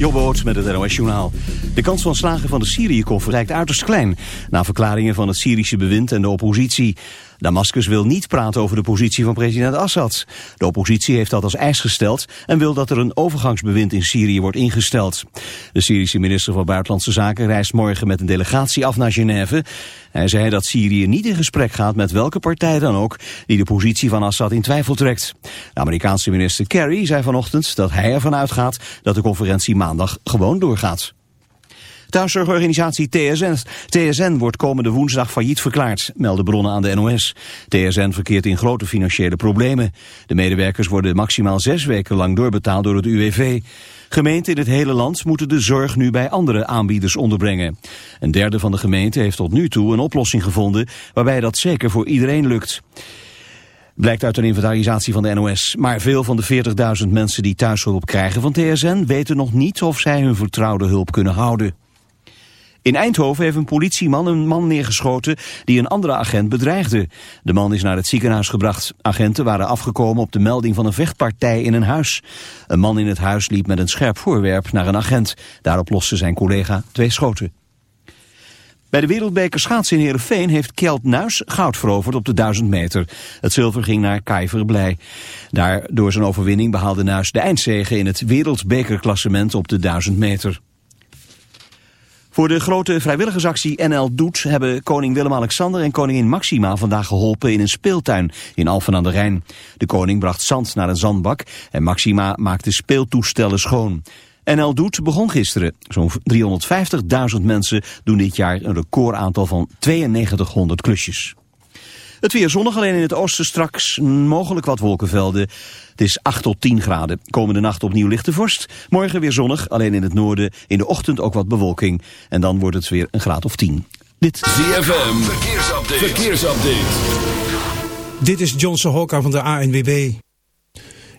Jobboot met het NOS Journaal. De kans van slagen van de Syrië-koffer lijkt uiterst klein... na verklaringen van het Syrische bewind en de oppositie. Damascus wil niet praten over de positie van president Assad. De oppositie heeft dat als eis gesteld... en wil dat er een overgangsbewind in Syrië wordt ingesteld. De Syrische minister van Buitenlandse Zaken reist morgen met een delegatie af naar Genève. Hij zei dat Syrië niet in gesprek gaat met welke partij dan ook... die de positie van Assad in twijfel trekt. De Amerikaanse minister Kerry zei vanochtend dat hij ervan uitgaat... dat de conferentie maandag gewoon doorgaat. Thuiszorgorganisatie TSN, TSN wordt komende woensdag failliet verklaard, melden bronnen aan de NOS. TSN verkeert in grote financiële problemen. De medewerkers worden maximaal zes weken lang doorbetaald door het UWV. Gemeenten in het hele land moeten de zorg nu bij andere aanbieders onderbrengen. Een derde van de gemeenten heeft tot nu toe een oplossing gevonden waarbij dat zeker voor iedereen lukt. Blijkt uit een inventarisatie van de NOS. Maar veel van de 40.000 mensen die thuishulp krijgen van TSN weten nog niet of zij hun vertrouwde hulp kunnen houden. In Eindhoven heeft een politieman een man neergeschoten die een andere agent bedreigde. De man is naar het ziekenhuis gebracht. Agenten waren afgekomen op de melding van een vechtpartij in een huis. Een man in het huis liep met een scherp voorwerp naar een agent. Daarop loste zijn collega twee schoten. Bij de wereldbeker schaatsen in Heerenveen heeft Kjeld Nuis goud veroverd op de 1000 meter. Het zilver ging naar Kai Verblij. Daar door zijn overwinning behaalde Nuis de eindzege in het wereldbekerklassement op de 1000 meter. Voor de grote vrijwilligersactie NL Doet hebben koning Willem-Alexander en koningin Maxima vandaag geholpen in een speeltuin in Alphen aan de Rijn. De koning bracht zand naar een zandbak en Maxima maakte speeltoestellen schoon. NL Doet begon gisteren. Zo'n 350.000 mensen doen dit jaar een recordaantal van 9200 klusjes. Het weer zonnig, alleen in het oosten straks mogelijk wat wolkenvelden. Het is 8 tot 10 graden. Komende nacht opnieuw lichte vorst. Morgen weer zonnig, alleen in het noorden. In de ochtend ook wat bewolking. En dan wordt het weer een graad of 10. Dit ZFM, verkeersupdate. verkeersupdate. Dit is Johnson Hokka van de ANWB.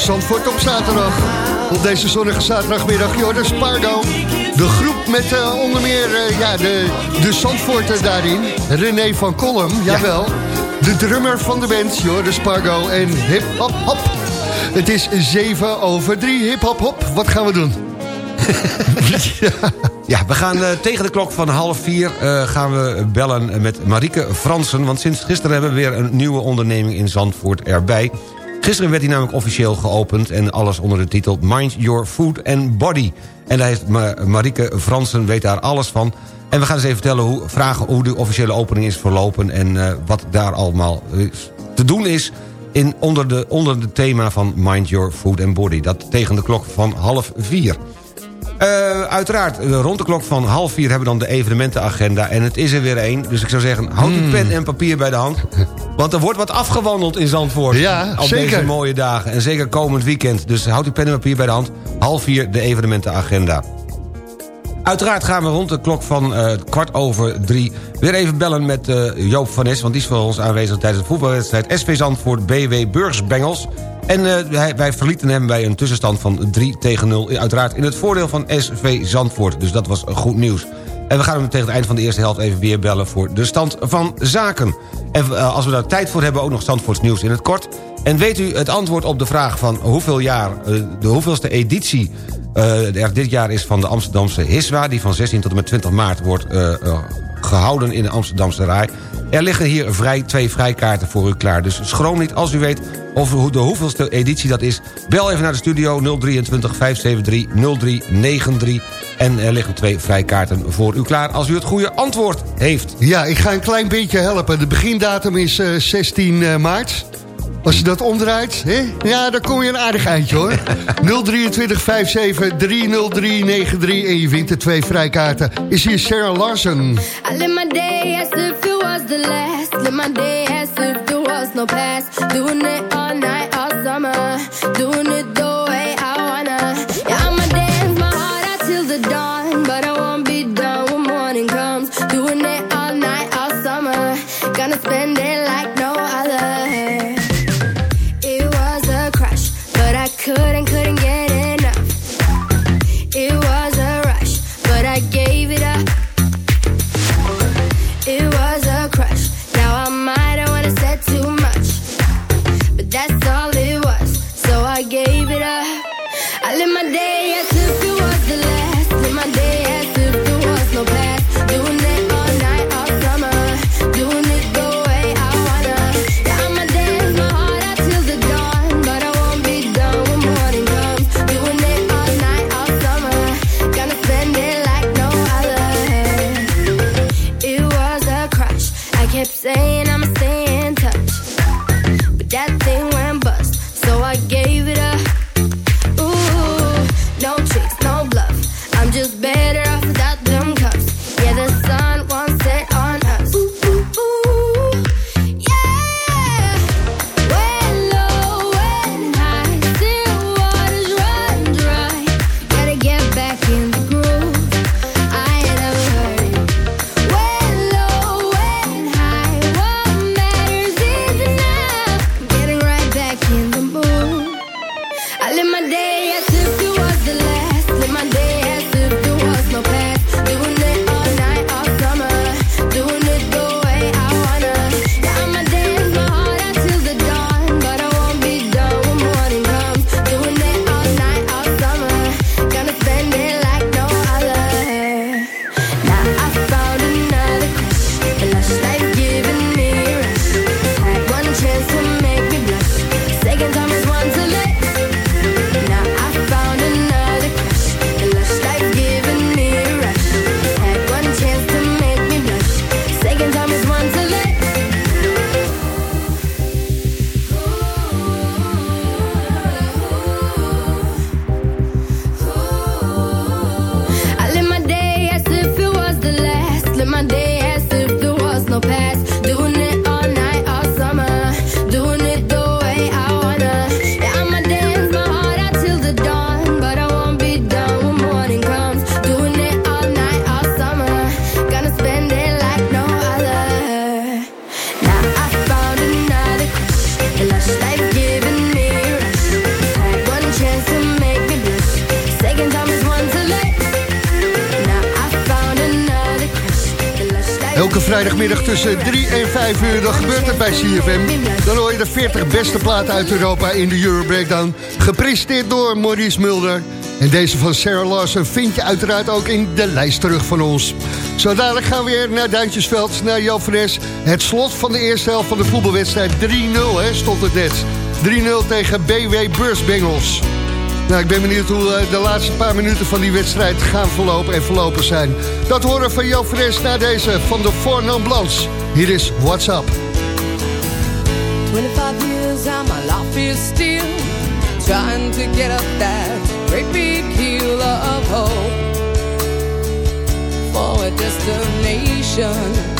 Zandvoort op zaterdag. Op deze zonnige zaterdagmiddag, Jordan Spargo. De groep met uh, onder meer uh, ja, de, de Zandvoorter daarin. René van Kolm, jawel. De drummer van de band, Jordan Spargo en hip hop hop. Het is 7 over 3, hip hop hop. Wat gaan we doen? ja. we gaan uh, tegen de klok van half vier uh, gaan we bellen met Marieke Fransen. Want sinds gisteren hebben we weer een nieuwe onderneming in Zandvoort erbij. Gisteren werd hij namelijk officieel geopend... en alles onder de titel Mind Your Food and Body. En daar heeft Marieke Fransen weet daar alles van. En we gaan eens even vertellen hoe, vragen hoe de officiële opening is verlopen... en uh, wat daar allemaal te doen is in, onder, de, onder het thema van Mind Your Food and Body. Dat tegen de klok van half vier. Uh, uiteraard, rond de klok van half vier hebben we dan de evenementenagenda. En het is er weer één. Dus ik zou zeggen, houd uw mm. pen en papier bij de hand. Want er wordt wat afgewandeld in Zandvoort. Ja, op zeker. deze mooie dagen. En zeker komend weekend. Dus houd uw pen en papier bij de hand. Half vier, de evenementenagenda. Uiteraard gaan we rond de klok van uh, kwart over drie... weer even bellen met uh, Joop van Nes... want die is voor ons aanwezig tijdens de voetbalwedstrijd... SV Zandvoort BW Burgsbengels. En uh, wij verlieten hem bij een tussenstand van 3 tegen 0. Uiteraard in het voordeel van SV Zandvoort. Dus dat was goed nieuws. En we gaan hem tegen het eind van de eerste helft even weer bellen... voor de stand van zaken. En uh, als we daar tijd voor hebben, ook nog Zandvoorts nieuws in het kort. En weet u het antwoord op de vraag van hoeveel jaar... Uh, de hoeveelste editie er dit jaar is van de Amsterdamse HISWA... die van 16 tot en met 20 maart wordt gehouden in de Amsterdamse Rai... Er liggen hier vrij, twee vrijkaarten voor u klaar. Dus schroom niet als u weet of de hoeveelste editie dat is. Bel even naar de studio 023 573 0393. En er liggen twee vrijkaarten voor u klaar als u het goede antwoord heeft. Ja, ik ga een klein beetje helpen. De begindatum is uh, eh, 16 uh, eh, maart. Als je dat omdraait, hè? ja, dan kom je een aardig eindje hoor. 023 57 30393 en je wint de twee vrijkaarten. Is hier Sarah Larsen. I live my day as if it was the last. Live my day as if there was no past. Doing it all night, all summer. Doing it Vrijdagmiddag tussen 3 en 5 uur, dan gebeurt het bij CFM. Dan hoor je de 40 beste platen uit Europa in de Euro Breakdown. Gepresenteerd door Maurice Mulder. En deze van Sarah Larsen vind je uiteraard ook in de lijst terug van ons. Zo dadelijk gaan we weer naar Duintjesveld, naar Jan Het slot van de eerste helft van de voetbalwedstrijd 3-0 stond het net. 3-0 tegen BW Bengals. Nou, ik ben benieuwd hoe eh, de laatste paar minuten van die wedstrijd gaan verlopen en verlopen zijn. Dat horen van Jan Fres na deze van de Four Non Blondes. Hier is What's Up. 25 years and my life is still trying to get up that great big hill of hope for a destination.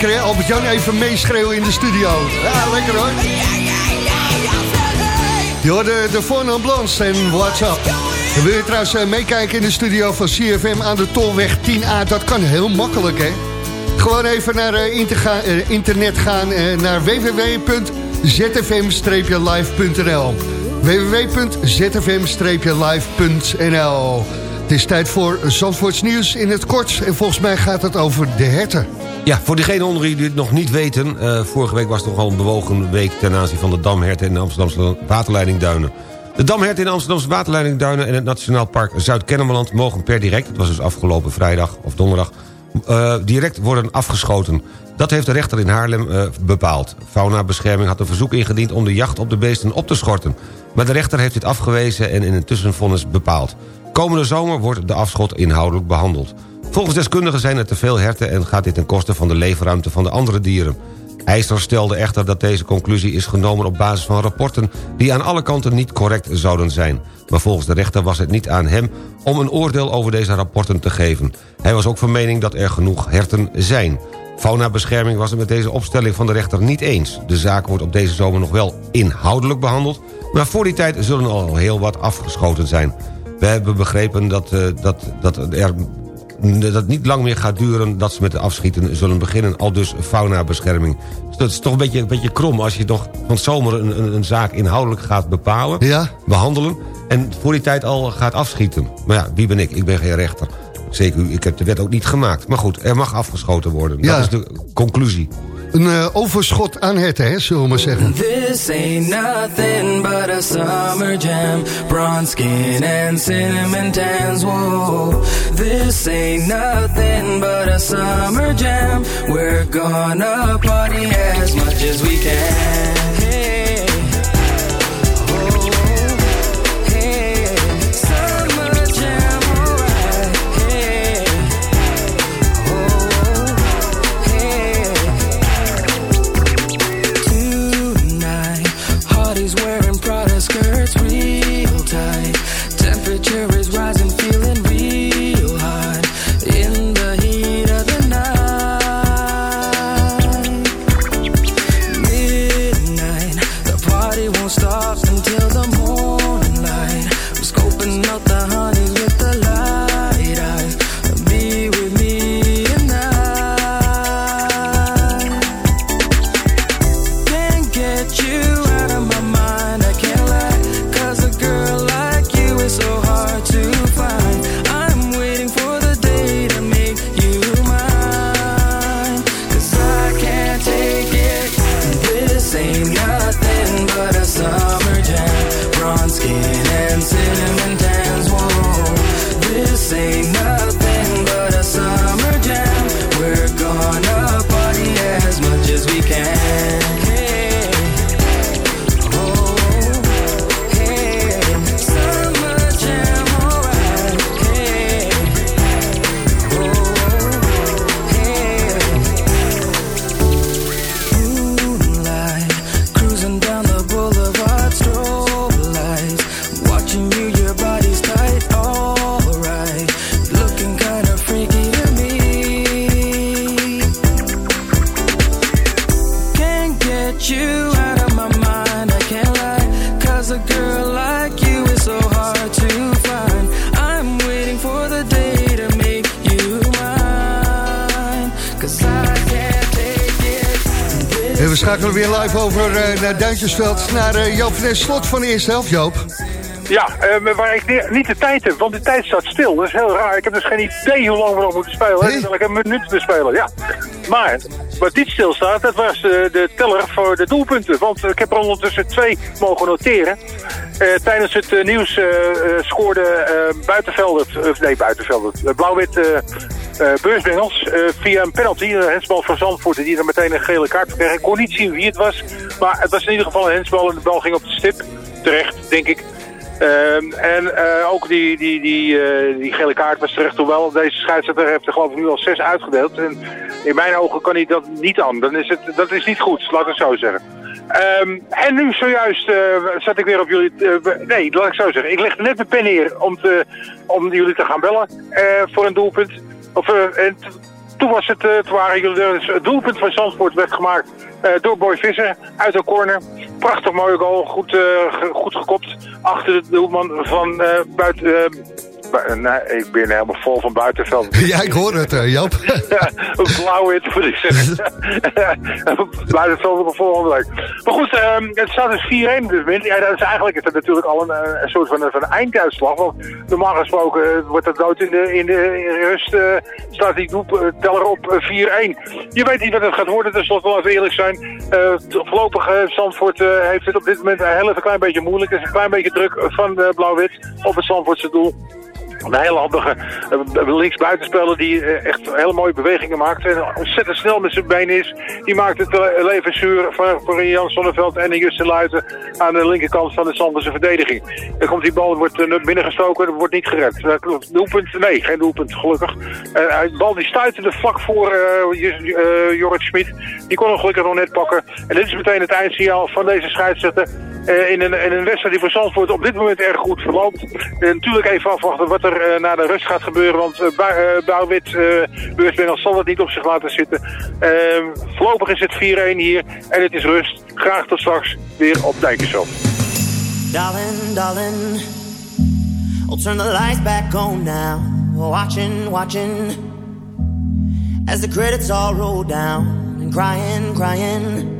Lekker hè, Albert-Jan even meeschreeuwen in de studio. Ja, lekker hoor. Je hoorde de Fornon Blons en What's Up. En wil je trouwens eh, meekijken in de studio van CFM aan de Tolweg 10A? Dat kan heel makkelijk hè. Gewoon even naar uh, internet gaan naar www.zfm-live.nl www.zfm-live.nl Het is tijd voor Zandvoorts nieuws in het kort. En volgens mij gaat het over de herten. Ja, voor diegenen onder die het nog niet weten... Uh, vorige week was het nogal een bewogen week... ten aanzien van de damherten en de Amsterdamse waterleidingduinen. De damherten in Amsterdamse waterleidingduinen... en het Nationaal Park Zuid-Kennemerland mogen per direct... het was dus afgelopen vrijdag of donderdag... eh, direct worden afgeschoten. Dat heeft de rechter in Haarlem eh, bepaald. Faunabescherming had een verzoek ingediend om de jacht op de beesten op te schorten. Maar de rechter heeft dit afgewezen en in een tussenvonnis bepaald. Komende zomer wordt de afschot inhoudelijk behandeld. Volgens deskundigen zijn er te veel herten... en gaat dit ten koste van de leefruimte van de andere dieren. IJsler stelde echter dat deze conclusie is genomen op basis van rapporten... die aan alle kanten niet correct zouden zijn. Maar volgens de rechter was het niet aan hem om een oordeel over deze rapporten te geven. Hij was ook van mening dat er genoeg herten zijn. Faunabescherming was het met deze opstelling van de rechter niet eens. De zaak wordt op deze zomer nog wel inhoudelijk behandeld... maar voor die tijd zullen al heel wat afgeschoten zijn. We hebben begrepen dat, uh, dat, dat er dat het niet lang meer gaat duren dat ze met de afschieten zullen beginnen. Al dus faunabescherming. Dus dat is toch een beetje, een beetje krom als je toch van zomer een, een, een zaak inhoudelijk gaat bepalen. Ja. Behandelen. En voor die tijd al gaat afschieten. Maar ja, wie ben ik? Ik ben geen rechter. Zeker, ik heb de wet ook niet gemaakt. Maar goed, er mag afgeschoten worden. Ja. Dat is de conclusie. Een uh, overschot aan herten, hè, zullen we maar zeggen. This ain't nothing but a summer jam. Bronze skin and cinnamon tans. Whoa. This ain't nothing but a summer jam. We're gonna party as much as we can. Schakelen weer live over eh, naar Duintjesveld. Naar eh, Joop van Slot van de eerste helft, Joop. Ja, eh, waar ik ni- niet de tijd heb, want de tijd staat stil. Dat is heel raar. Ik heb dus geen idee hoe lang we nog moeten spelen. Nee? Een minuut te spelen, ja. Maar wat niet stilstaat, dat was de teller voor de doelpunten. Want ik heb er ondertussen twee mogen noteren. Eh, tijdens het nieuws scoorde Buitenveldert, nee Buitenveldert, Blauw-Wit Beursbengels eh, via een penalty. Een hensbal van Zandvoort die er meteen een gele kaart kreeg. Ik kon niet zien wie het was, maar het was in ieder geval een hensbal en de bal ging op de stip. Terecht, denk ik. Ehm, en eh, ook die, die, die, eh, die gele kaart was terecht, hoewel deze scheidsrechter heeft er geloof ik nu al zes uitgedeeld. En in mijn ogen kan hij dat niet aan. Dan is het, dat is niet goed, laat ik het zo zeggen. Ehm, en nu zojuist eh, zat ik weer op jullie... eh, nee, laat ik zo zeggen. Ik legde net mijn pen neer om, te, om jullie te gaan bellen eh, voor een doelpunt. Of, eh, en toen was het, eh, toen waren dus het doelpunt van Zandvoort werd gemaakt eh, door Boy Visser uit een corner. Prachtig mooie goal, goed, eh, goed gekopt achter de doelman van eh, buiten... nee, ik ben helemaal vol van buitenveld. Ja, ik hoor het, eh, Joop. Ja, een blauwe moet ik zeggen. Buitenveld op volgende week. Maar goed, ehm, het staat dus 4-1 op dit moment. Ja, dat is eigenlijk is dat natuurlijk al een, eh, een soort van, een- van einduitslag. Want normaal gesproken eh, wordt dat dood in de, in de in rust. eh, staat die doep, eh, teller op eh, 4-1. Je weet niet wat het gaat worden, dus laten we even eerlijk zijn. T- voorlopig Zandvoort heeft het op dit moment een heel even klein beetje moeilijk. Er is een klein beetje druk van Blauw-Wit op het Zandvoortse doel. Een hele handige uh, linksbuitenspeler die uh, echt hele mooie bewegingen maakt. En ontzettend snel met zijn been is. Die maakt het uh, leven zuur voor, Jan Sonneveld en Justin Luiten aan de linkerkant van de Zanderse verdediging. Dan komt die bal, wordt binnengestoken, wordt niet gered. doelpunt? Nee, geen doelpunt, gelukkig. de bal die stuiterde vlak voor Jorrit Schmid. Die kon hem gelukkig nog net pakken. En dit is meteen het eindsignaal van deze scheidsrechter. Uh, in, een, in een wedstrijd die voor Zandvoort op dit moment erg goed verloopt. Uh, natuurlijk even afwachten wat er uh, na de rust gaat gebeuren. Want uh, Bouwwit, uh, zal het niet op zich laten zitten. Ehm, voorlopig is het 4-1 hier en het is rust. Graag tot straks weer op Dijkersveld. Darling, darling. I'll turn the lights back on now. Watching, watching. As the credits all roll down. And crying, crying.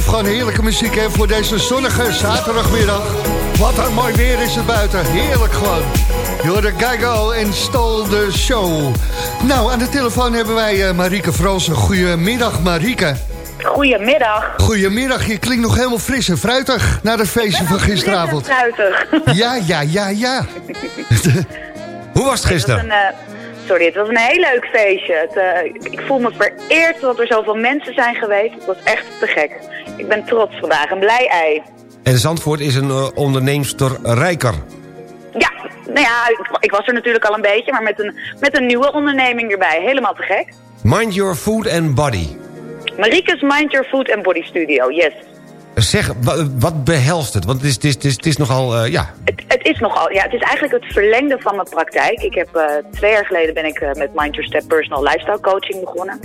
Blijft gewoon heerlijke muziek hè, voor deze zonnige zaterdagmiddag. Wat een mooi weer is het buiten. Heerlijk gewoon. Jorde Geigo en Stol de Show. Nou, aan de telefoon hebben wij uh, Marieke Fransen. Goedemiddag, Marieke. Goedemiddag. Goedemiddag, je klinkt nog helemaal fris en fruitig na het feestje van gisteravond. fruitig. Ja, ja, ja, ja. Hoe was het gisteren? Het was een, uh, sorry, het was een heel leuk feestje. Het, uh, ik voel me vereerd dat er zoveel mensen zijn geweest. Het was echt te gek. Ik ben trots vandaag, een blij ei. En Zandvoort is een uh, onderneemster rijker. Ja, nou ja, ik, ik, was er natuurlijk al een beetje, maar met een, met een nieuwe onderneming erbij. Helemaal te gek. Mind Your Food and Body. Marieke's Mind Your Food and Body Studio, yes. Zeg, wa- wat behelst het? Want het is, het is, het is, het is nogal, eh, ja... Het, is nogal, ja, het is eigenlijk het verlengde van mijn praktijk. Ik heb eh, twee jaar geleden ben ik eh, met Mind Your Step Personal Lifestyle Coaching begonnen.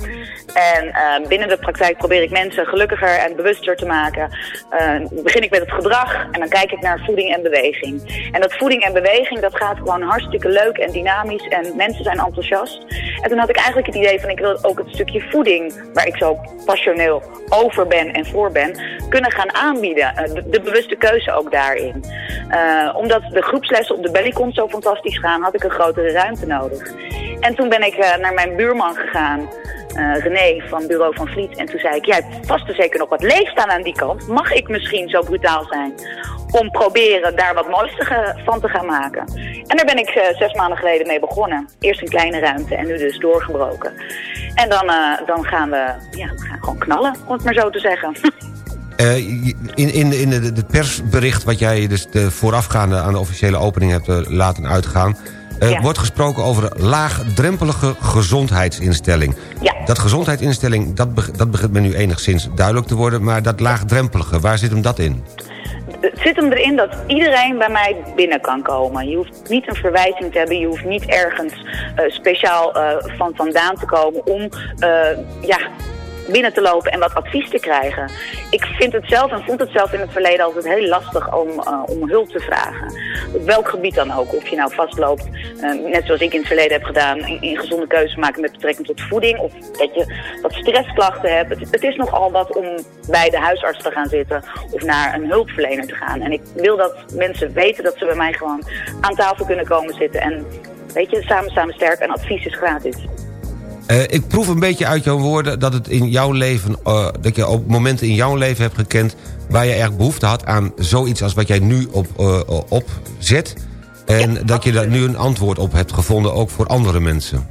En binnen de praktijk probeer ik mensen gelukkiger en bewuster te maken. Begin ik met het gedrag en dan kijk ik naar voeding en beweging. En dat voeding en beweging, dat gaat gewoon hartstikke leuk en dynamisch en mensen zijn enthousiast. En toen had ik eigenlijk het idee van ik wil ook het stukje voeding, waar ik zo passioneel over ben en voor ben, kunnen gaan aanbieden. Eh, de, bewuste keuze ook daarin. Eh, omdat de groepslessen op de Bellycon zo fantastisch gaan, had ik een grotere ruimte nodig. En toen ben ik eh, naar mijn buurman gegaan, eh, René van Bureau van Vliet. En toen zei ik, jij hebt vast en zeker nog wat leeg staan aan die kant. Mag ik misschien zo brutaal zijn om proberen daar wat moois van te gaan maken? En daar ben ik zes maanden geleden mee begonnen. Eerst een kleine ruimte en nu dus doorgebroken. En dan, dan gaan we ja, we gaan gewoon knallen, om het maar zo te zeggen. Eh, in in, in de, de persbericht wat jij dus de voorafgaande aan de officiële opening hebt eh, laten uitgaan... eh, Ja. wordt gesproken over een laagdrempelige gezondheidsinstelling. Ja. Dat gezondheidsinstelling, dat, dat begint me nu enigszins duidelijk te worden... maar dat laagdrempelige, waar zit hem dat in? Het zit hem erin dat iedereen bij mij binnen kan komen. Je hoeft niet een verwijzing te hebben. Je hoeft niet ergens speciaal van vandaan te komen om ja, binnen te lopen en wat advies te krijgen. Ik vind het zelf en vond het zelf in het verleden altijd heel lastig om, eh, om hulp te vragen. Op welk gebied dan ook. Of je nou vastloopt, eh, net zoals ik in het verleden heb gedaan, in, gezonde keuzes maken met betrekking tot voeding. Of dat je wat stressklachten hebt. Het, het is nogal wat om bij de huisarts te gaan zitten of naar een hulpverlener te gaan. En ik wil dat mensen weten dat ze bij mij gewoon aan tafel kunnen komen zitten. En weet je, samen samen sterk en advies is gratis. Eh, ik proef een beetje uit jouw woorden dat het in jouw leven... eh, dat je op momenten in jouw leven hebt gekend... waar je erg behoefte had aan zoiets als wat jij nu op, eh, opzet... en dat je daar nu een antwoord op hebt gevonden, ook voor andere mensen.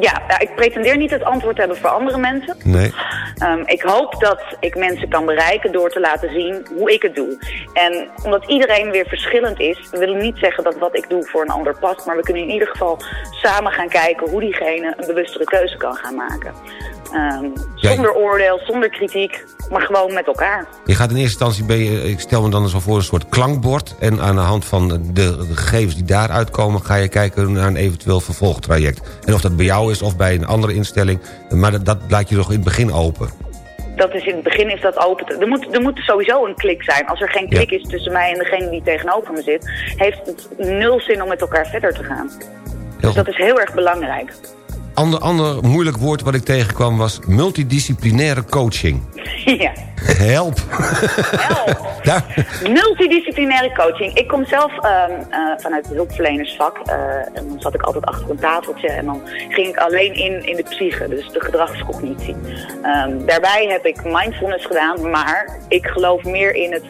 Ja, ja, ik pretendeer niet het antwoord te hebben voor andere mensen. Nee. Ehm, ik hoop dat ik mensen kan bereiken door te laten zien hoe ik het doe. En omdat iedereen weer verschillend is, wil ik niet zeggen dat wat ik doe voor een ander past. Maar we kunnen in ieder geval samen gaan kijken hoe diegene een bewustere keuze kan gaan maken. Ehm, Ja, zonder oordeel, zonder kritiek, maar gewoon met elkaar. Je gaat in eerste instantie, ben je, ik stel me dan zo voor, een soort klankbord... en aan de hand van de, de gegevens die daaruit komen... ga je kijken naar een eventueel vervolgtraject. En of dat bij jou is of bij een andere instelling... maar dat, dat laat je toch in het begin open. Dat is in het begin is dat open. Er moet, er moet sowieso een klik zijn. Als er geen klik is tussen mij en degene die tegenover me zit, heeft het nul zin om met elkaar verder te gaan. Dus dat is heel erg belangrijk. Ander, ander moeilijk woord wat ik tegenkwam was multidisciplinaire coaching. ja. Help. Daar, Multidisciplinaire coaching. Ik kom zelf ehm, eh, vanuit het hulpverlenersvak. eh, en dan zat ik altijd achter een tafeltje. En dan ging ik alleen in, in de psyche, dus de gedragscognitie. Ehm, daarbij heb ik mindfulness gedaan, maar ik geloof meer in het...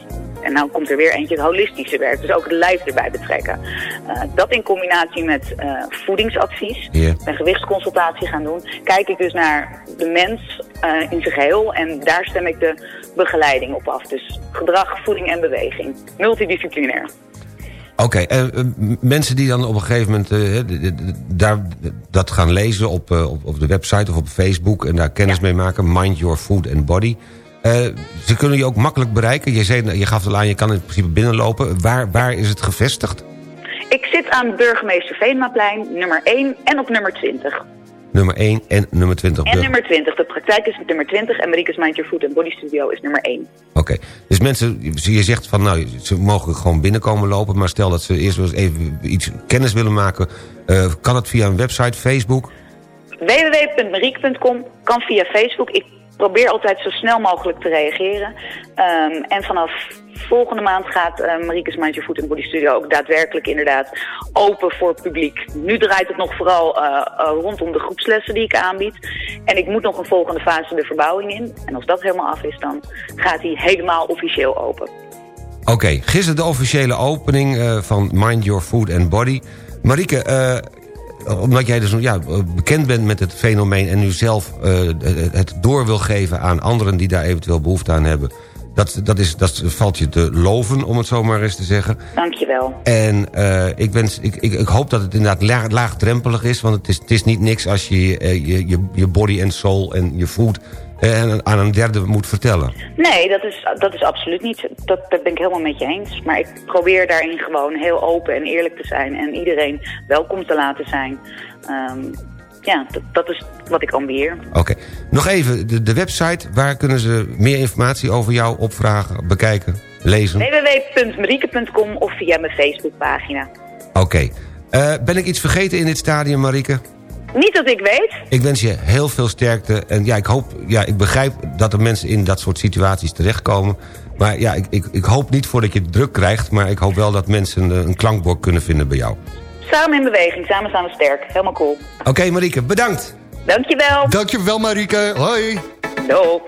En nou komt er weer eentje, het holistische werk. Dus ook het lijf erbij betrekken. Eh, dat in combinatie met eh, voedingsadvies en gewichtsconsultatie gaan doen. Kijk ik dus naar de mens eh, in zijn geheel. En daar stem ik de begeleiding op af. Dus gedrag, voeding en beweging. Multidisciplinair. Oké, m- mensen die dan op een gegeven moment daar, dat gaan lezen op, op, op de website of op Facebook... en daar kennis mee maken, Mind Your Food and Body... Eh, ze kunnen je ook makkelijk bereiken. Je, zei, je gaf het al aan, je kan in principe binnenlopen. Waar, waar is het gevestigd? Ik zit aan Burgemeester Veenmaplein, nummer 1 en op nummer 20. Nummer 1 en nummer 20. En nummer 20. De praktijk is nummer 20 en Marieke Mind Your Food and Body Studio is nummer 1. Oké, dus mensen, je zegt van nou, ze mogen gewoon binnenkomen lopen... maar stel dat ze eerst wel eens even iets kennis willen maken... eh, kan het via een website, Facebook? www.marieke.com kan via Facebook. Ik probeer altijd zo snel mogelijk te reageren. Ehm, en vanaf volgende maand gaat Marieke's Mind Your Food and Body Studio ook daadwerkelijk inderdaad open voor publiek. Nu draait het nog vooral eh, eh, rondom de groepslessen die ik aanbied. En ik moet nog een volgende fase de verbouwing in. En als dat helemaal af is, dan gaat hij helemaal officieel open. Oké, gisteren de officiële opening eh, van Mind Your Food and Body. Marieke, omdat jij dus ja, bekend bent met het fenomeen... en nu zelf eh, het door wil geven aan anderen die daar eventueel behoefte aan hebben... Dat, dat, is, dat valt je te loven, om het zo maar eens te zeggen. Dankjewel. En eh, ik, wens, ik, ik, ik hoop dat het inderdaad laag, laagdrempelig is... want het is, het is niet niks als je eh, je, je, je body en soul en je food... en aan een derde moet vertellen. Nee, dat is, dat is absoluut niet. Dat, dat ben ik helemaal met je eens. Maar ik probeer daarin gewoon heel open en eerlijk te zijn. En iedereen welkom te laten zijn. Ehm, ja, dat, dat is wat ik ambieer. Oké. Nog even, de, de website, waar kunnen ze meer informatie over jou opvragen, bekijken, lezen? www.marieke.com of via mijn Facebookpagina. Oké. Eh, ben ik iets vergeten in dit stadium, Marieke? Niet dat ik weet. Ik wens je heel veel sterkte. En ja, ik, hoop, ja, ik begrijp dat er mensen in dat soort situaties terechtkomen. Maar ja, ik, ik, ik hoop niet voordat je het druk krijgt... maar ik hoop wel dat mensen een klankbord kunnen vinden bij jou. Samen in beweging, samen staan we sterk. Helemaal cool. Oké, Marieke, bedankt. Dankjewel. Dankjewel Marieke. Hoi. Doei.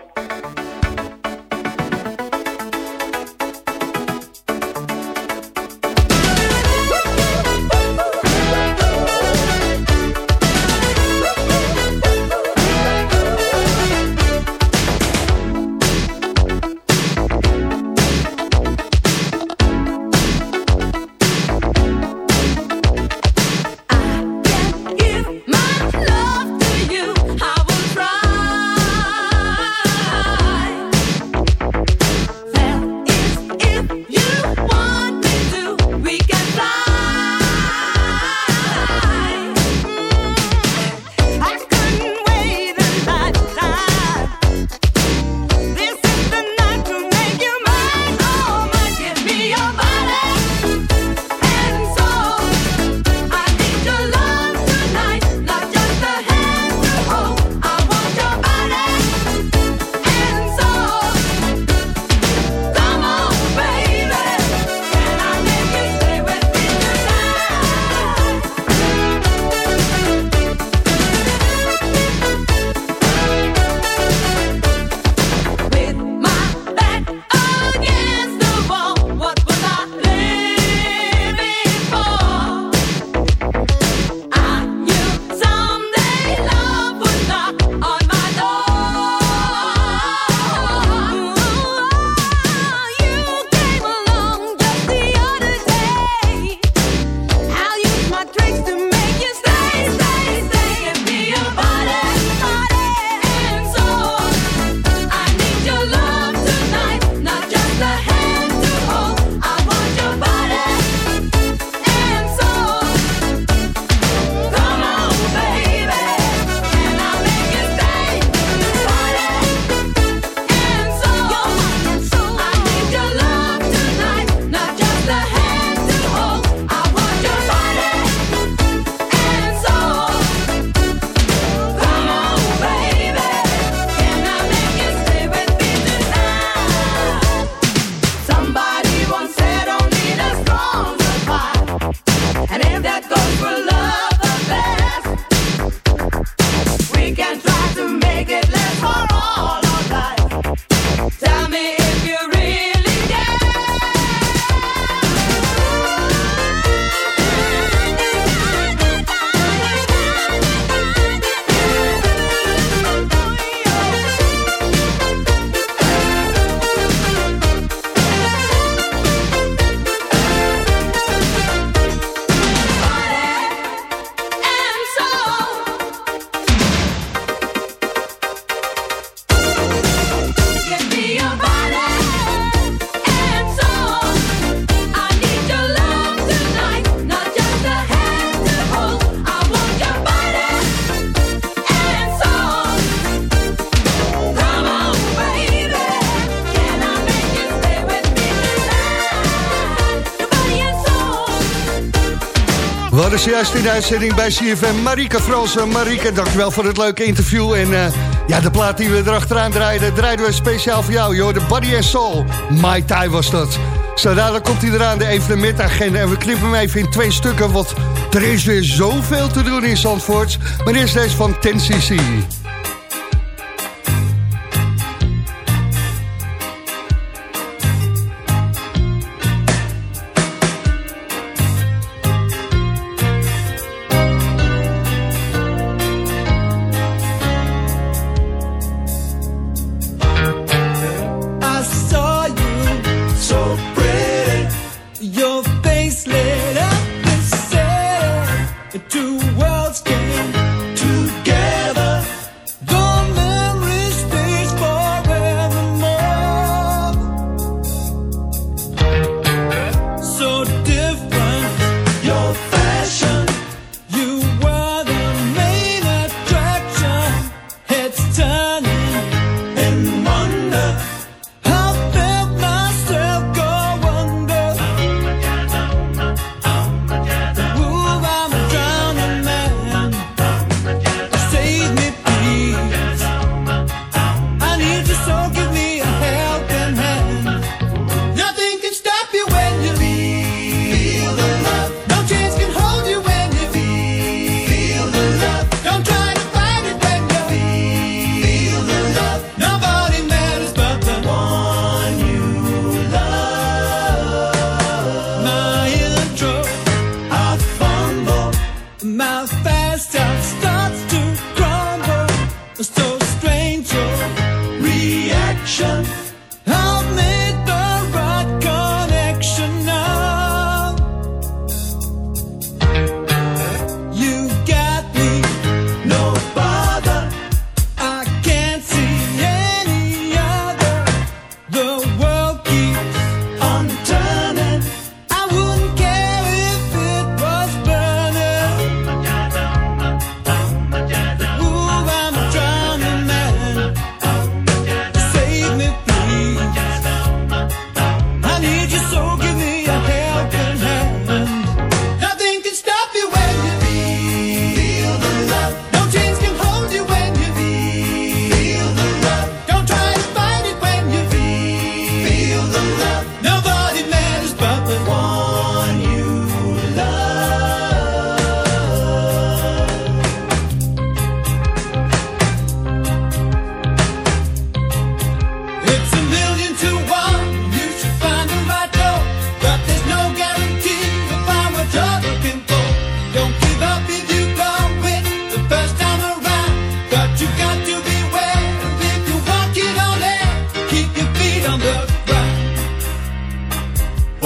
Uitzending bij CFM Marieke Fransen. Marieke, dankjewel voor het leuke interview. En uh, ja, de plaat die we erachteraan draaiden, draaiden we speciaal voor jou. Joh, de Body and Soul. Mai Tai was dat. Zo dadelijk komt hij eraan, de evenementagenda. En we knippen hem even in twee stukken, want er is weer zoveel te doen in Zandvoort. Maar eerst deze van 10cc.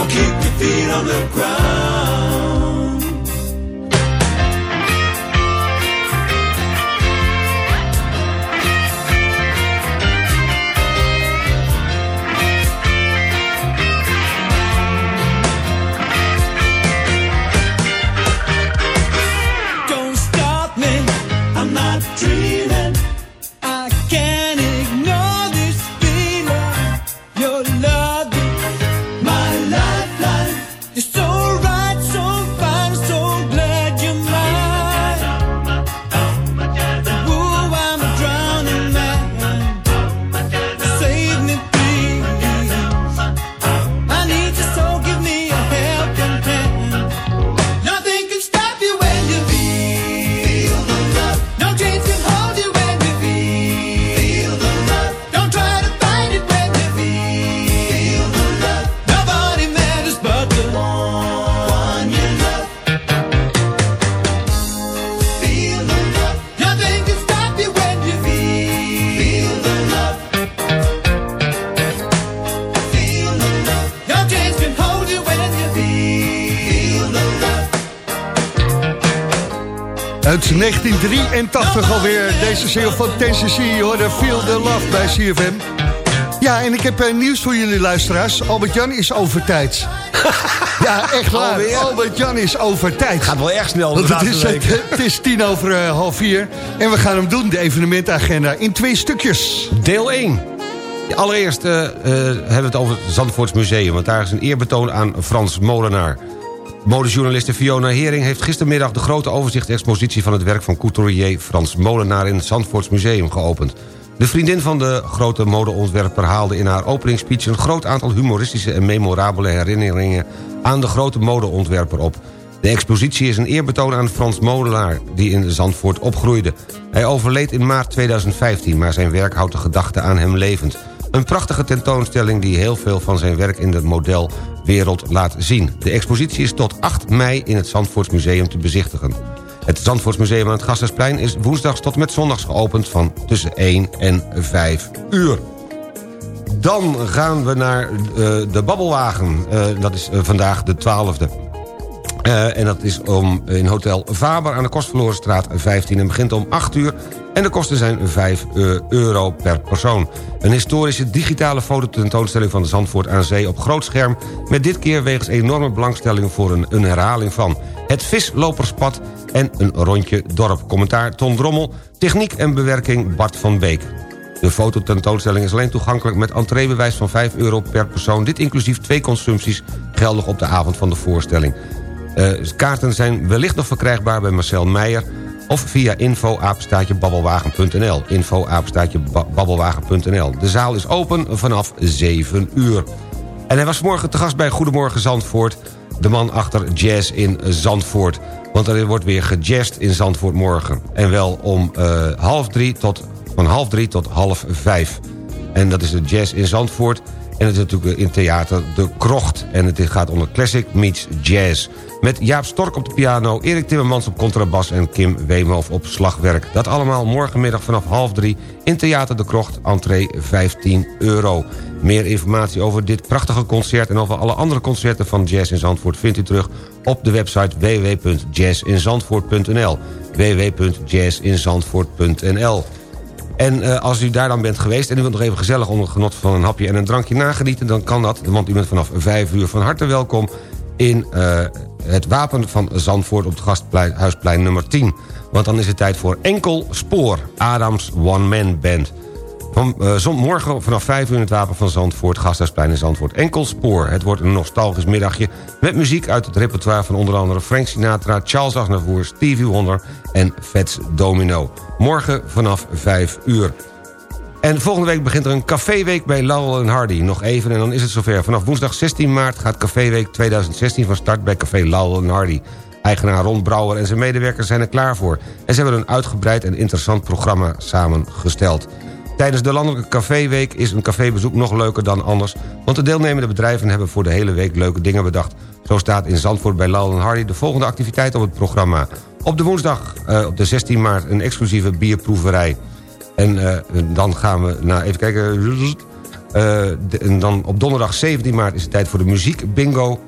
Keep your feet on the ground. 1983 alweer deze single van Tennessee, hoor de Feel the Love bij CFM. Ja, en ik heb eh, nieuws voor jullie luisteraars. Albert-Jan is over tijd. ja, echt waar. Albert-Jan is over tijd. Gaat wel erg snel Want het is, week. het is tien over eh, half vier. En we gaan hem doen, de evenementagenda, in twee stukjes. Deel 1. Allereerst eh, eh, hebben we het over het Zandvoorts Museum... want daar is een eerbetoon aan Frans Molenaar. Modejournaliste Fiona Hering heeft gistermiddag... de grote overzichtsexpositie van het werk van couturier Frans Molenaar... in het Zandvoorts Museum geopend. De vriendin van de grote modeontwerper haalde in haar openingsspeech... een groot aantal humoristische en memorabele herinneringen... aan de grote modeontwerper op. De expositie is een eerbetoon aan Frans Molenaar... die in Zandvoort opgroeide. Hij overleed in maart 2015, maar zijn werk houdt de gedachte aan hem levend. Een prachtige tentoonstelling die heel veel van zijn werk in de modelwereld laat zien. De expositie is tot 8 mei in het Zandvoortsmuseum te bezichtigen. Het Zandvoortsmuseum aan het Gasthuisplein is woensdags tot met zondags geopend... van tussen 1 en 5 uur. Dan gaan we naar eh, de Babbelwagen. Eh, dat is eh, vandaag de 12e. Eh, en dat is om, in Hotel Faber aan de Kostverlorenstraat 15. En begint om 8 uur. En de kosten zijn 5 euro per persoon. Een historische digitale fototentoonstelling van de Zandvoort aan Zee op groot scherm... met dit keer wegens enorme belangstelling voor een, een herhaling van... Het Visloperspad en een rondje dorp. Commentaar Ton Drommel, techniek en bewerking Bart van Beek. De fototentoonstelling is alleen toegankelijk met entreebewijs van 5 euro per persoon. Dit inclusief twee consumpties geldig op de avond van de voorstelling. Eh, kaarten zijn wellicht nog verkrijgbaar bij Marcel Meijer... of via info-babbelwagen.nl. info-babbelwagen.nl. De zaal is open vanaf 7 uur. En hij was morgen te gast bij Goedemorgen Zandvoort... de man achter Jazz in Zandvoort. Want er wordt weer gejazzed in Zandvoort morgen. En wel om eh, half drie tot, van half drie tot half vijf. En dat is de Jazz in Zandvoort... En het is natuurlijk in theater De Krocht. En het gaat onder Classic Meets Jazz. Met Jaap Stork op de piano, Erik Timmermans op contrabas... en Kim Weemhoff op slagwerk. Dat allemaal morgenmiddag vanaf half drie in Theater De Krocht. Entree 15 euro. Meer informatie over dit prachtige concert... en over alle andere concerten van Jazz in Zandvoort... vindt u terug op de website www.jazzinzandvoort.nl www.jazzinzandvoort.nl en uh, als u daar dan bent geweest en u wilt nog even gezellig onder genot van een hapje en een drankje nagenieten... dan kan dat, want u bent vanaf 5 uur van harte welkom in uh, het Wapen van Zandvoort op het Gasthuisplein nummer 10. Want dan is het tijd voor Enkel Spoor, Adams One Man Band. Van, uh, morgen vanaf 5 uur in het Wapen van Zandvoort, Gasthuisplein in Zandvoort. Enkel Spoor, het wordt een nostalgisch middagje... met muziek uit het repertoire van onder andere Frank Sinatra... Charles Aznavour, Stevie Wonder en Fats Domino. Morgen vanaf 5 uur. En volgende week begint er een caféweek bij Laurel en Hardy. Nog even en dan is het zover. Vanaf woensdag 16 maart gaat caféweek 2016 van start bij café Laurel en Hardy. Eigenaar Ron Brouwer en zijn medewerkers zijn er klaar voor. En ze hebben een uitgebreid en interessant programma samengesteld. Tijdens de Landelijke Caféweek is een cafébezoek nog leuker dan anders... want de deelnemende bedrijven hebben voor de hele week leuke dingen bedacht. Zo staat in Zandvoort bij en Hardy de volgende activiteit op het programma. Op de woensdag, uh, op de 16 maart, een exclusieve bierproeverij... En uh, dan gaan we naar, even kijken... De, en dan op donderdag 17 maart is het tijd voor de muziek bingo.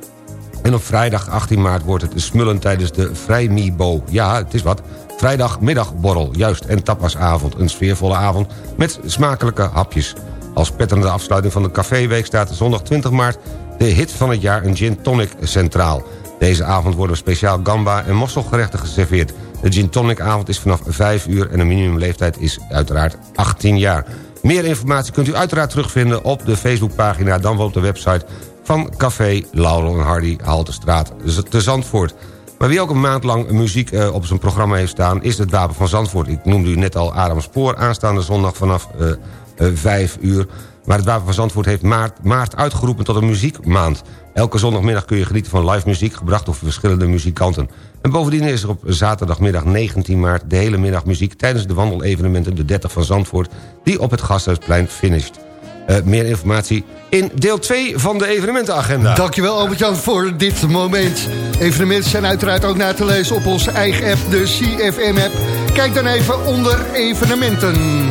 En op vrijdag 18 maart wordt het smullen tijdens de Vrijmibo. Ja, het is wat. Vrijdagmiddagborrel, juist. En tapasavond, een sfeervolle avond met smakelijke hapjes. Als petterende afsluiting van de caféweek staat zondag 20 maart... de hit van het jaar, een gin tonic centraal. Deze avond worden speciaal gamba en mosselgerechten geserveerd. De gin tonic avond is vanaf 5 uur en de minimumleeftijd is uiteraard 18 jaar. Meer informatie kunt u uiteraard terugvinden op de Facebookpagina... dan wel op de website van Café Laurel en Hardy Haltestraat te Zandvoort. Maar wie ook een maand lang muziek eh, op zijn programma heeft staan... is het Wapen van Zandvoort. Ik noemde u net al Adam Spoor aanstaande zondag vanaf uh, uh, 5 uur. Maar het Wapen van Zandvoort heeft maart, maart uitgeroepen tot een muziekmaand. Elke zondagmiddag kun je genieten van live muziek... gebracht door verschillende muzikanten. En bovendien is er op zaterdagmiddag 19 maart... de hele middag muziek tijdens de wandelevenementen... de 30 van Zandvoort, die op het Gasthuisplein finisht. Uh, meer informatie in deel 2 van de evenementenagenda. Dankjewel Albert-Jan voor dit moment. Evenementen zijn uiteraard ook na te lezen op onze eigen app, de CFM-app. Kijk dan even onder evenementen.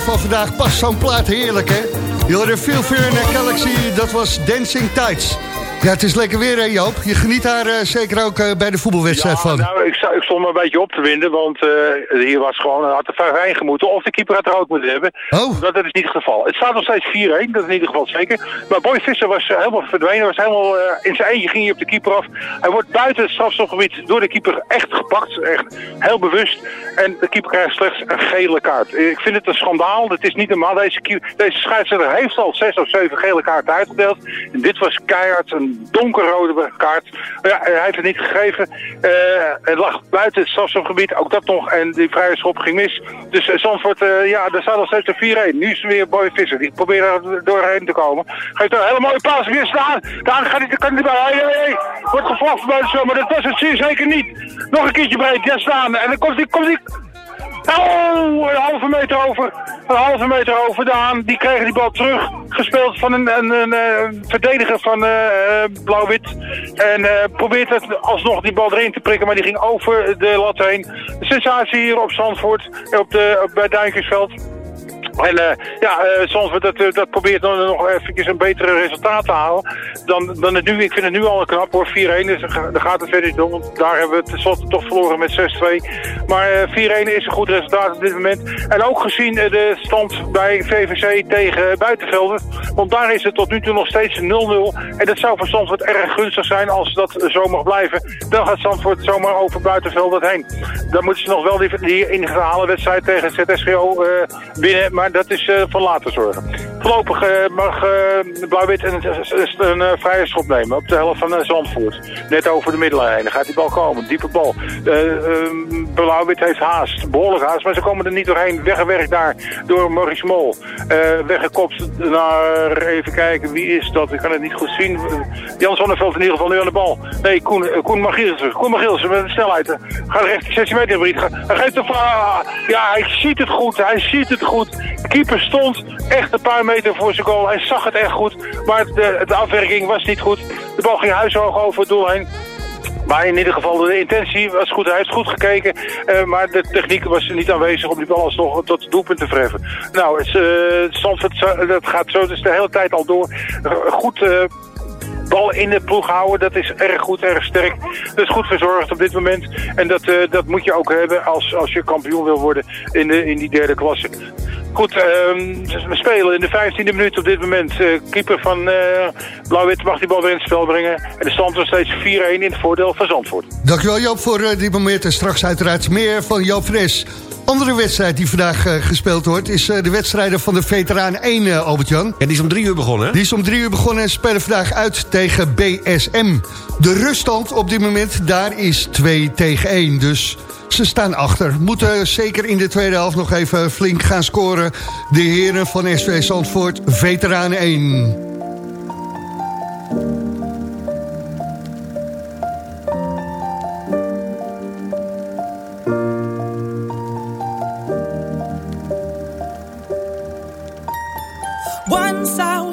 Weer van vandaag past zo'n plaat heerlijk, hè? Je hoorde veel Fear Galaxy, dat was Dancing Tides. Ja, het is lekker weer, hè Joop? Je geniet daar uh, zeker ook uh, bij de voetbalwedstrijd ja, van. nou, ik, ik, stond me een beetje op te winden, want uh, hier was gewoon, had vijf heen gemoeten. Of de keeper had er ook moeten hebben. Oh. Dat, dat is niet het geval. Het staat nog steeds 4-1, dat is in ieder geval zeker. Maar Boy Visser was helemaal verdwenen, was helemaal in zijn eentje ging hij op de keeper af. Hij wordt buiten het strafstofgebied door de keeper echt gepakt, echt heel bewust. En de keeper krijgt slechts een gele kaart. Ik vind het een schandaal, het is niet normaal. Deze, keeper, deze scheidsrechter heeft al zes of zeven gele kaarten uitgedeeld. En dit was keihard een donkerrode kaart. Ja, hij heeft het niet gegeven. Uh, het lag buiten het strafstofgebied, ook dat nog. En die vrije schop ging mis. Dus uh, Zandvoort, uh, ja, daar staat nog steeds een 4-1. Nu is er weer Boy Visser. Die probeert er doorheen te komen. Geeft een hele mooie paas weer staan. Daar gaat hij, kan hij bij. Hey, hey. Wordt gevlacht bij de maar dat was het zeer zeker niet. Nog een keertje breed, ja staan. En dan komt hij, komt hij Oh, een halve meter over. Een halve meter over de aan. Die kregen die bal terug. Gespeeld van een, een, verdediger van eh, Blauw-Wit. En eh, probeert het alsnog die bal erin te prikken. Maar die ging over de lat heen. Sensatie hier op Zandvoort. Op de, bij Duinkersveld. En eh, ja, uh, Zandvoort dat, eh, dat probeert nog, nog eventjes een betere resultaat te halen dan, dan het nu. Ik vind het nu al knap hoor, 4-1, dus daar gaat het verder om. Want daar hebben we tenslotte toch verloren met 6-2. Maar 4-1 is een goed resultaat op dit moment. En ook gezien de stand bij VVC tegen Buitenvelden. Want daar is het tot nu toe nog steeds 0-0. En dat zou voor Zandvoort erg gunstig zijn als dat zo mag blijven. Dan gaat Zandvoort zomaar over Buitenvelden heen. Dan moeten ze nog wel die, die ingehalen wedstrijd tegen ZSGO winnen. Maar dat is uh, van later zorgen. Voorlopig uh, mag uh, Blauw-Wit een, vrije schop nemen op de helft van Zandvoort. Net over de middenlijn. Dan gaat die bal komen. Diepe bal. Blauw-Wit heeft haast. Behoorlijk haast. Maar ze komen er niet doorheen. Weggewerkt daar door Maurice Mol. weggekopt naar, even kijken, wie is dat? Ik kan het niet goed zien. Jan Zonneveld in ieder geval nu aan de bal. Nee, Koen, Koen Magielsen. Koen Magielsen met snelheid. Gaat recht 16 meter breed. Hij geeft de Ja, hij ziet het goed. Hij ziet het goed. Keeper stond echt een paar meter voor zijn goal. Hij zag het echt goed, maar de, de afwerking was niet goed. De bal ging huishoog over het doel heen. Maar in ieder geval, de intentie was goed. Hij heeft goed gekeken. Uh, maar de techniek was niet aanwezig om die bal alsnog tot het doelpunt te treffen. Nou, het, uh, dat gaat zo dus de hele tijd al door. Uh, goed bal in de ploeg houden, dat is erg goed, erg sterk. Dat is goed verzorgd op dit moment. En dat, dat moet je ook hebben als, als je kampioen wil worden in, de, in die derde klasse. Goed, uh, we spelen in de 15e minuut op dit moment. Uh, keeper van uh, Blauw-Wit mag die bal weer in het spel brengen. En de stand is steeds 4-1 in het voordeel van Zandvoort. Dankjewel Joop voor uh, die moment. En straks uiteraard meer van Joop Fres. Andere wedstrijd die vandaag uh, gespeeld wordt... is uh, de wedstrijden van de Veteraan 1, uh, Albert-Jan. Ja, die is om drie uur begonnen, hè? Die is om drie uur begonnen en spelen vandaag uit tegen BSM. De ruststand op dit moment, daar is 2 tegen 1. Dus ze staan achter. Moeten zeker in de tweede helft nog even flink gaan scoren. De heren van SV Zandvoort, Veteraan 1.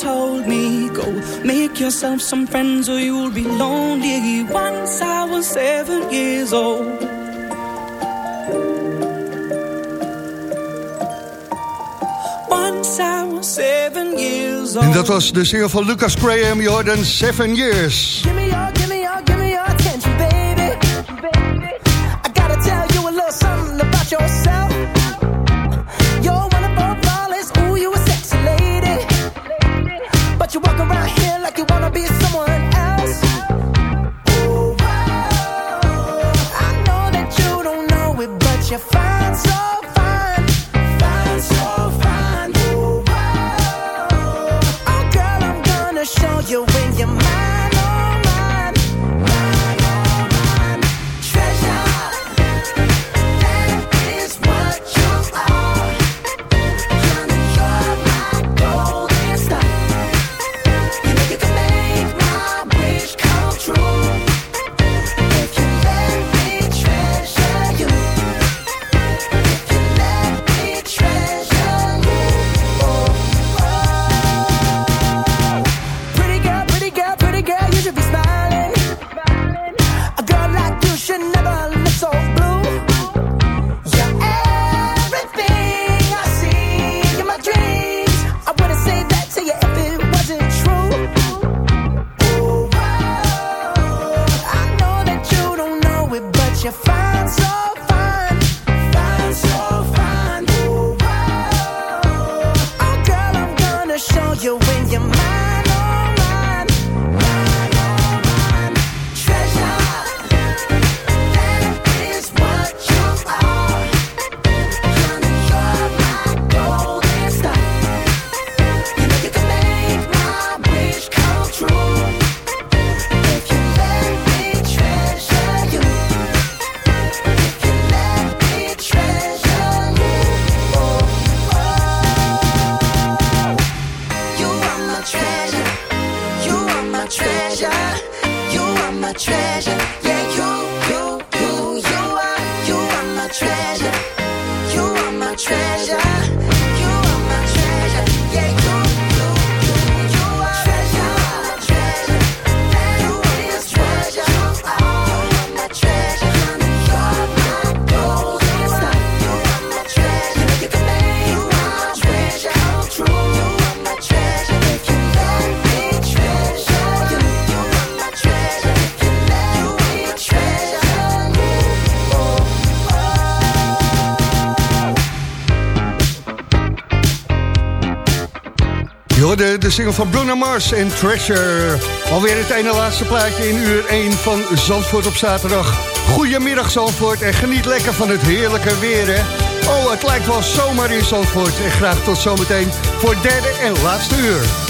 told me, go make yourself some friends or you'll be lonely. Once I was seven years old. Once I was seven years old. En dat was de single van Lucas Graham, Jordan, Seven Years. de single van Bruno Mars en Treasure. Alweer het ene laatste plaatje in uur 1 van Zandvoort op zaterdag. Goedemiddag Zandvoort en geniet lekker van het heerlijke weer hè. Oh, het lijkt wel zomer in Zandvoort. En graag tot zometeen voor derde en laatste uur.